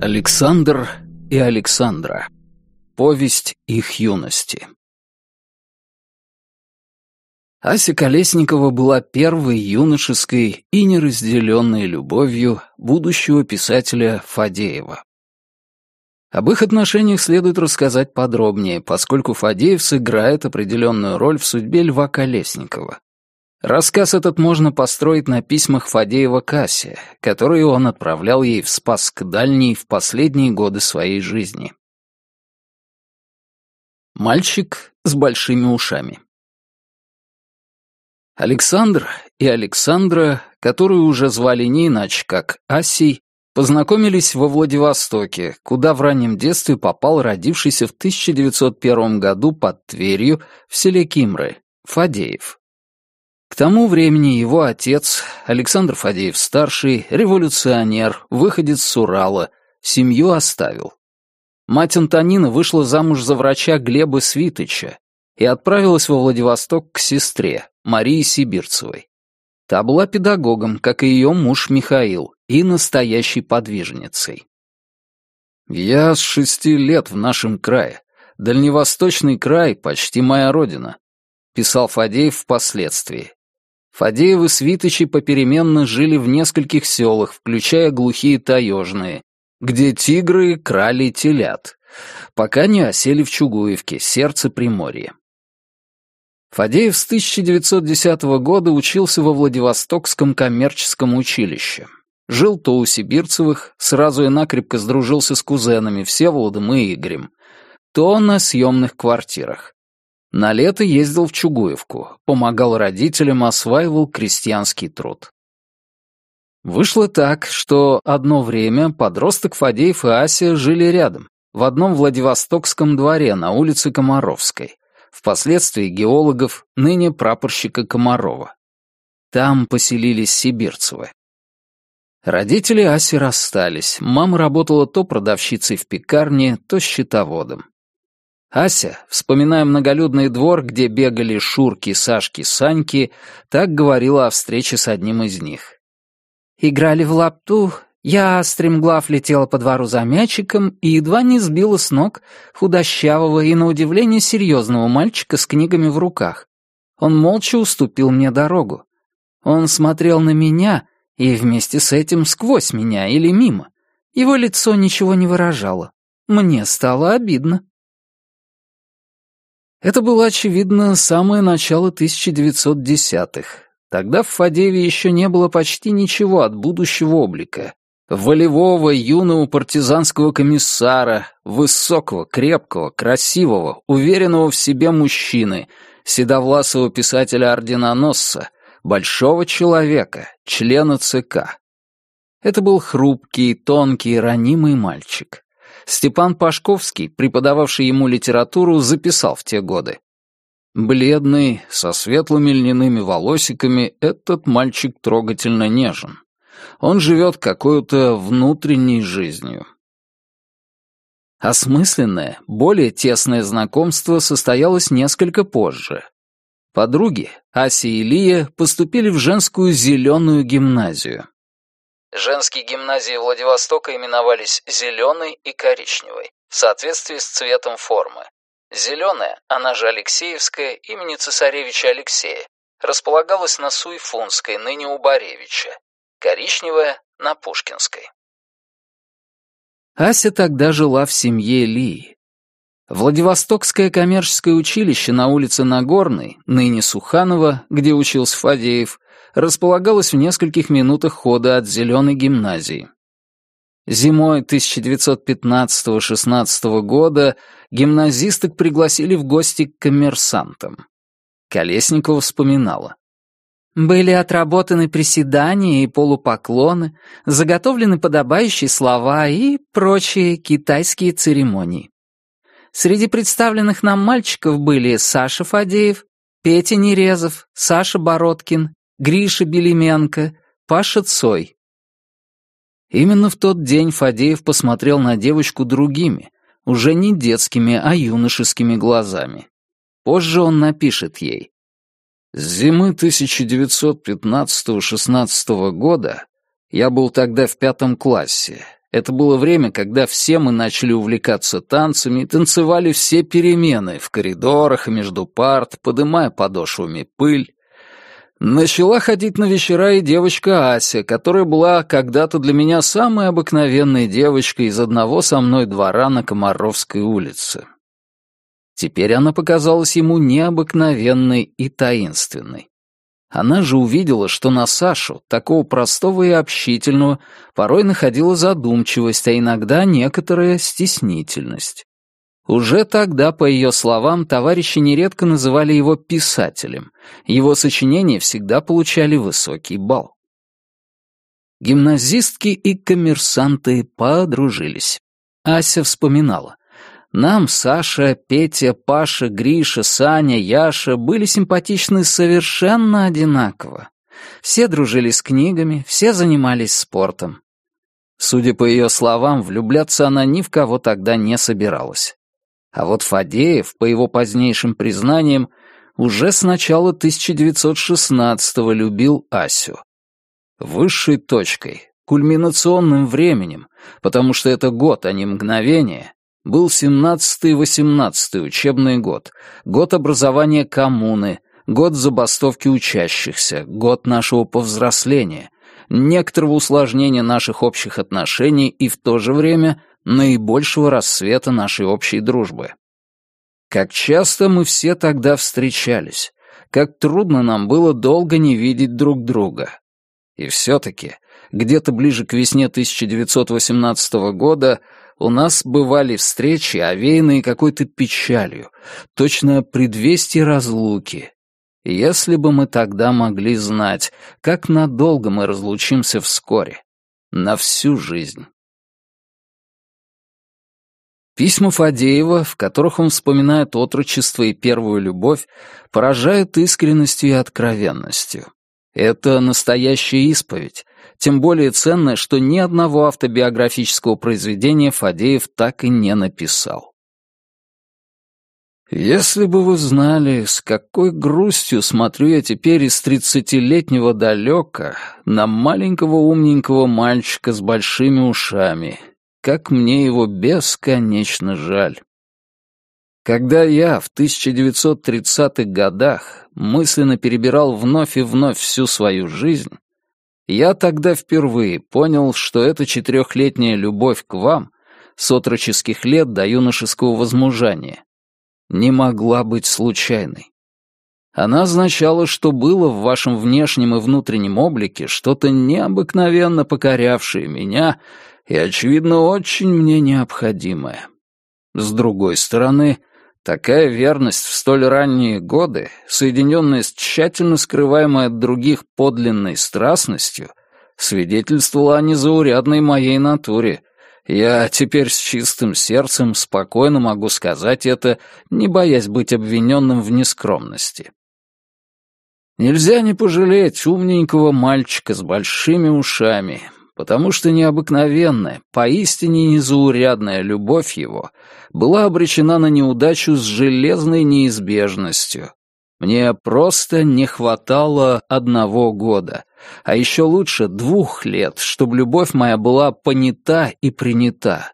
Александр и Александра. Повесть их юности. Ася Колесникова была первой юношеской и неразделенной любовью будущего писателя Фадеева. Об их отношениях следует рассказать подробнее, поскольку Фадеев сыграет определенную роль в судьбе Льва Колесникова. Рассказ этот можно построить на письмах Фадеева Кассе, которые он отправлял ей в Спасск Дальний в последние годы своей жизни. Мальчик с большими ушами Александр и Александра, которую уже звали не иначе, как Асей, познакомились во Владивостоке, куда в раннем детстве попал родившийся в 1901 году под Тверью в селе Кимры, Фадеев. Тому времени его отец, Александр Фадеев-старший, революционер, выходец с Урала, семью оставил. Мать Антонина вышла замуж за врача Глеба Свитыча и отправилась во Владивосток к сестре, Марии Сибирцевой. Та была педагогом, как и ее муж Михаил, и настоящей подвижницей. «Я с шести лет в нашем крае. Дальневосточный край — почти моя родина», — писал Фадеев впоследствии. Фадеевы свиточи попеременно жили в нескольких селах, включая глухие таежные, где тигры крали телят, пока не осели в Чугуевке, сердце Приморья. Фадеев с 1910 года учился во Владивостокском коммерческом училище. Жил то у Сибирцевых, сразу и накрепко сдружился с кузенами Всеволодом и Игорем, то на съемных квартирах. На лето ездил в Чугуевку, помогал родителям, осваивал крестьянский труд. Вышло так, что одно время подросток Фадеев и Ася жили рядом, в одном Владивостокском дворе на улице Комаровской, впоследствии геологов, ныне прапорщика Комарова. Там поселились Сибирцевы. Родители Аси расстались, мама работала то продавщицей в пекарне, то счетоводом. Ася, вспоминая многолюдный двор, где бегали Шурки, Сашки, Саньки, так говорила о встрече с одним из них. «Играли в лапту, я, стремглав, летела по двору за мячиком и едва не сбила с ног худощавого и, на удивление, серьезного мальчика с книгами в руках. Он молча уступил мне дорогу. Он смотрел на меня и вместе с этим сквозь меня или мимо. Его лицо ничего не выражало. Мне стало обидно. Это было, очевидно, самое начало 1910-х. Тогда в Фадееве еще не было почти ничего от будущего облика. Волевого, юного партизанского комиссара, высокого, крепкого, красивого, уверенного в себе мужчины, седовласого писателя-орденоносца, большого человека, члена ЦК. Это был хрупкий, тонкий, ранимый мальчик. Степан Пашковский, преподававший ему литературу, записал в те годы. Бледный, со светлыми льняными волосиками, этот мальчик трогательно нежен. Он живет какой-то внутренней жизнью. Осмысленное, более тесное знакомство состоялось несколько позже. Подруги, Ася и Лия, поступили в женскую зеленую гимназию. Женские гимназии Владивостока именовались «зеленой» и «коричневой» в соответствии с цветом формы. Зеленая, она же Алексеевская, имени цесаревича Алексея, располагалась на Суйфунской, ныне у Баревича. Коричневая — на Пушкинской. Ася тогда жила в семье Лии. Владивостокское коммерческое училище на улице Нагорной, ныне Суханова, где учился Фадеев, располагалась в нескольких минутах хода от Зеленой гимназии. Зимой 1915-16 года гимназисток пригласили в гости к коммерсантам. Колесникова вспоминала. Были отработаны приседания и полупоклоны, заготовлены подобающие слова и прочие китайские церемонии. Среди представленных нам мальчиков были Саша Фадеев, Петя Нерезов, Саша Бородкин Гриша Белименко, Паша Цой. Именно в тот день Фадеев посмотрел на девочку другими, уже не детскими, а юношескими глазами. Позже он напишет ей. С зимы 1915-16 года я был тогда в пятом классе. Это было время, когда все мы начали увлекаться танцами и танцевали все перемены в коридорах и между парт, подымая подошвами пыль. Начала ходить на вечера и девочка Ася, которая была когда-то для меня самой обыкновенной девочкой из одного со мной двора на Комаровской улице. Теперь она показалась ему необыкновенной и таинственной. Она же увидела, что на Сашу, такого простого и общительного, порой находила задумчивость, а иногда некоторая стеснительность. Уже тогда, по ее словам, товарищи нередко называли его писателем. Его сочинения всегда получали высокий балл. Гимназистки и коммерсанты подружились. Ася вспоминала. Нам Саша, Петя, Паша, Гриша, Саня, Яша были симпатичны совершенно одинаково. Все дружили с книгами, все занимались спортом. Судя по ее словам, влюбляться она ни в кого тогда не собиралась. А вот Фадеев, по его позднейшим признаниям, уже с начала 1916-го любил Асю. Высшей точкой, кульминационным временем, потому что это год, а не мгновение, был 17-18 учебный год, год образования коммуны, год забастовки учащихся, год нашего повзросления, некоторого усложнения наших общих отношений и в то же время наибольшего рассвета нашей общей дружбы. Как часто мы все тогда встречались, как трудно нам было долго не видеть друг друга. И все-таки, где-то ближе к весне 1918 года у нас бывали встречи, овеянные какой-то печалью, точно предвестие разлуки. Если бы мы тогда могли знать, как надолго мы разлучимся вскоре, на всю жизнь. Письма Фадеева, в которых он вспоминает отрочество и первую любовь, поражают искренностью и откровенностью. Это настоящая исповедь, тем более ценная, что ни одного автобиографического произведения Фадеев так и не написал. Если бы вы знали, с какой грустью смотрю я теперь из тридцатилетнего далека на маленького умненького мальчика с большими ушами, как мне его бесконечно жаль. Когда я в 1930-х годах мысленно перебирал вновь и вновь всю свою жизнь, я тогда впервые понял, что эта четырехлетняя любовь к вам с отроческих лет до юношеского возмужания не могла быть случайной. Она означала, что было в вашем внешнем и внутреннем облике что-то необыкновенно покорявшее меня и, очевидно, очень мне необходимое. С другой стороны, такая верность в столь ранние годы, соединенная с тщательно скрываемой от других подлинной страстностью, свидетельствовала о незаурядной моей натуре. Я теперь с чистым сердцем спокойно могу сказать это, не боясь быть обвиненным в нескромности. Нельзя не пожалеть умненького мальчика с большими ушами, потому что необыкновенная, поистине незаурядная любовь его была обречена на неудачу с железной неизбежностью. Мне просто не хватало одного года, а еще лучше двух лет, чтобы любовь моя была понята и принята.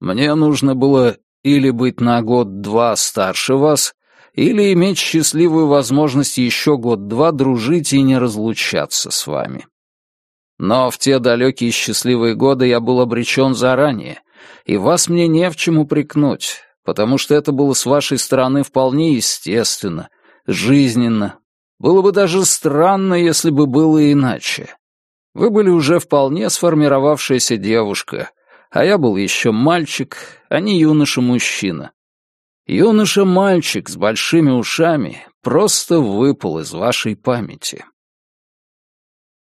Мне нужно было или быть на год-два старше вас, или иметь счастливую возможность еще год-два дружить и не разлучаться с вами. Но в те далекие счастливые годы я был обречен заранее, и вас мне не в чем упрекнуть, потому что это было с вашей стороны вполне естественно, жизненно. Было бы даже странно, если бы было иначе. Вы были уже вполне сформировавшаяся девушка, а я был еще мальчик, а не юноша-мужчина. Юноша-мальчик с большими ушами просто выпал из вашей памяти.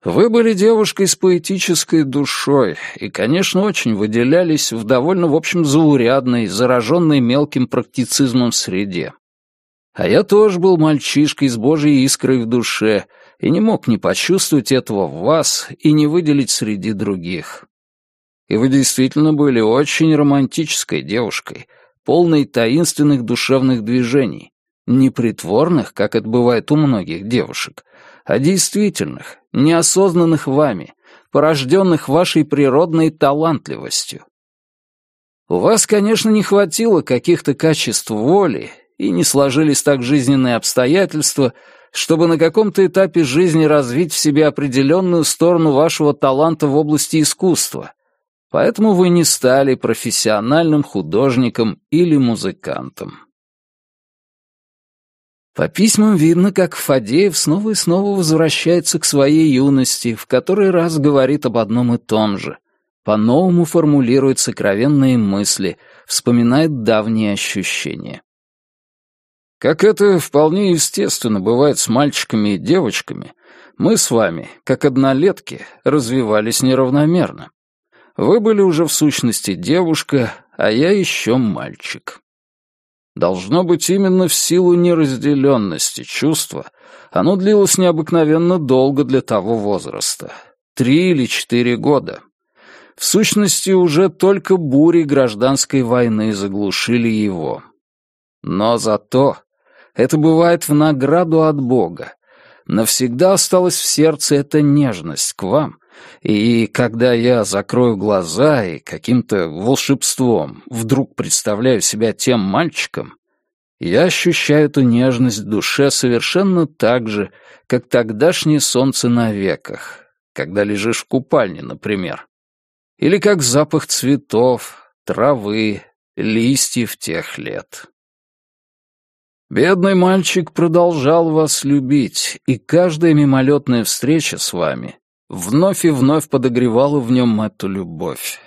Вы были девушкой с поэтической душой и, конечно, очень выделялись в довольно, в общем, заурядной, зараженной мелким практицизмом среде. А я тоже был мальчишкой с божьей искрой в душе и не мог не почувствовать этого в вас и не выделить среди других. И вы действительно были очень романтической девушкой, полной таинственных душевных движений, Не притворных, как это бывает у многих девушек, а действительных, неосознанных вами, порожденных вашей природной талантливостью. У вас, конечно, не хватило каких-то качеств воли и не сложились так жизненные обстоятельства, чтобы на каком-то этапе жизни развить в себе определенную сторону вашего таланта в области искусства. Поэтому вы не стали профессиональным художником или музыкантом. По письмам видно, как Фадеев снова и снова возвращается к своей юности, в который раз говорит об одном и том же. По-новому формулирует сокровенные мысли, вспоминает давние ощущения. Как это вполне естественно бывает с мальчиками и девочками, мы с вами, как однолетки, развивались неравномерно. Вы были уже в сущности девушка, а я еще мальчик. Должно быть, именно в силу неразделенности чувства оно длилось необыкновенно долго для того возраста. Три или четыре года. В сущности, уже только бури гражданской войны заглушили его. Но зато это бывает в награду от Бога. Навсегда осталась в сердце эта нежность к вам, и когда я закрою глаза и каким-то волшебством вдруг представляю себя тем мальчиком, я ощущаю эту нежность в душе совершенно так же, как тогдашнее солнце на веках, когда лежишь в купальне, например. Или как запах цветов, травы, листьев тех лет. Бедный мальчик продолжал вас любить, и каждая мимолетная встреча с вами вновь и вновь подогревала в нем эту любовь.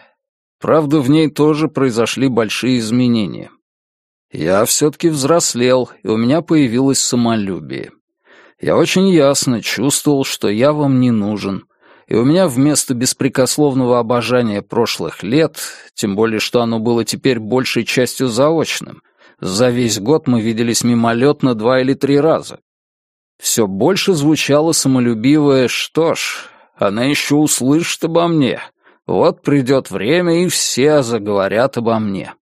Правда, в ней тоже произошли большие изменения. Я все-таки взрослел, и у меня появилось самолюбие. Я очень ясно чувствовал, что я вам не нужен, и у меня вместо беспрекословного обожания прошлых лет, тем более что оно было теперь большей частью заочным, за весь год мы виделись мимолетно два или три раза. Все больше звучало самолюбивое «что ж, она еще услышит обо мне. Вот придет время, и все заговорят обо мне».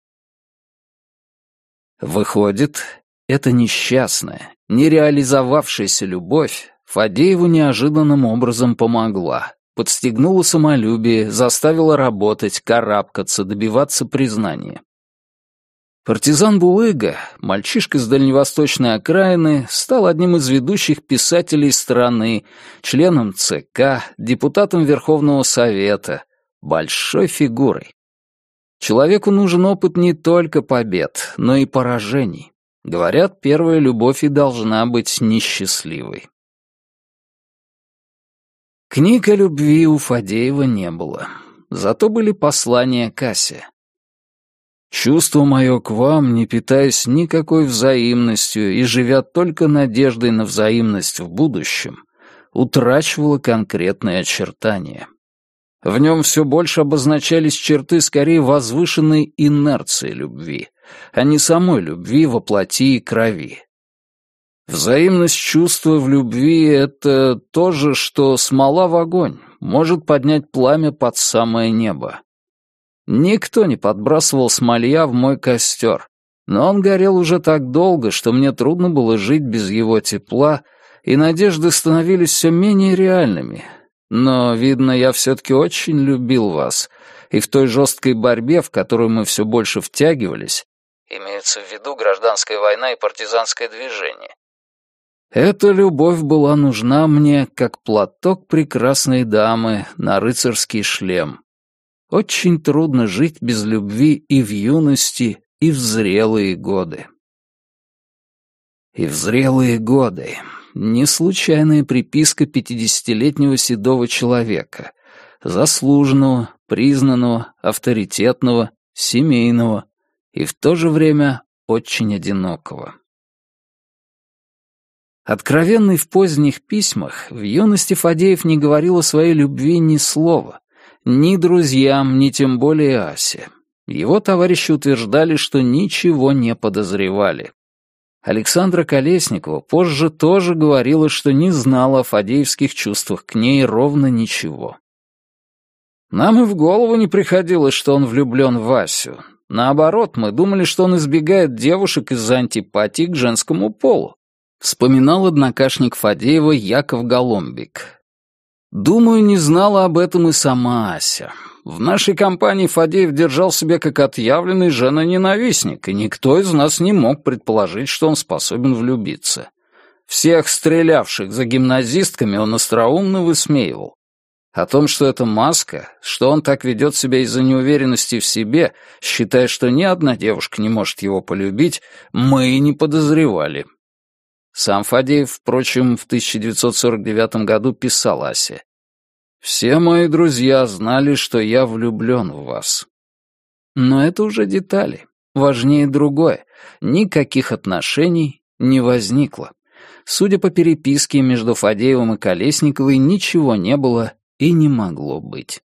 Выходит, эта несчастная, нереализовавшаяся любовь Фадееву неожиданным образом помогла, подстегнула самолюбие, заставила работать, карабкаться, добиваться признания. Партизан Булыга, мальчишка с дальневосточной окраины, стал одним из ведущих писателей страны, членом ЦК, депутатом Верховного Совета, большой фигурой. Человеку нужен опыт не только побед, но и поражений. Говорят, первая любовь и должна быть несчастливой. Книг о любви у Фадеева не было. Зато были послания Кассе. Чувство мое к вам, не питаясь никакой взаимностью и живя только надеждой на взаимность в будущем, утрачивало конкретные очертания. В нем все больше обозначались черты скорее возвышенной инерции любви, а не самой любви во плоти и крови. Взаимность чувства в любви — это то же, что смола в огонь, может поднять пламя под самое небо. Никто не подбрасывал смолья в мой костер, но он горел уже так долго, что мне трудно было жить без его тепла, и надежды становились все менее реальными. Но, видно, я все-таки очень любил вас, и в той жесткой борьбе, в которую мы все больше втягивались, имеется в виду гражданская война и партизанское движение, эта любовь была нужна мне, как платок прекрасной дамы на рыцарский шлем. Очень трудно жить без любви и в юности, и в зрелые годы. И в зрелые годы. Не случайная приписка пятидесятилетнего седого человека, заслуженного, признанного, авторитетного, семейного и в то же время очень одинокого. Откровенный в поздних письмах, в юности Фадеев не говорил о своей любви ни слова, ни друзьям, ни тем более Асе. Его товарищи утверждали, что ничего не подозревали. Александра Колесникова позже тоже говорила, что не знала о фадеевских чувствах к ней ровно ничего. Нам и в голову не приходилось, что он влюблен в Асю. Наоборот, мы думали, что он избегает девушек из-за антипатии к женскому полу. Вспоминал однокашник Фадеева Яков Голомбик. Думаю, не знала об этом и сама Ася. В нашей компании Фадеев держал себя как отъявленный женоненавистник, и никто из нас не мог предположить, что он способен влюбиться. Всех стрелявших за гимназистками он остроумно высмеивал. О том, что это маска, что он так ведет себя из-за неуверенности в себе, считая, что ни одна девушка не может его полюбить, мы и не подозревали. Сам Фадеев, впрочем, в 1949 году писал Асе. «Все мои друзья знали, что я влюблен в вас». Но это уже детали. Важнее другое. Никаких отношений не возникло. Судя по переписке между Фадеевым и Колесниковой, ничего не было и не могло быть.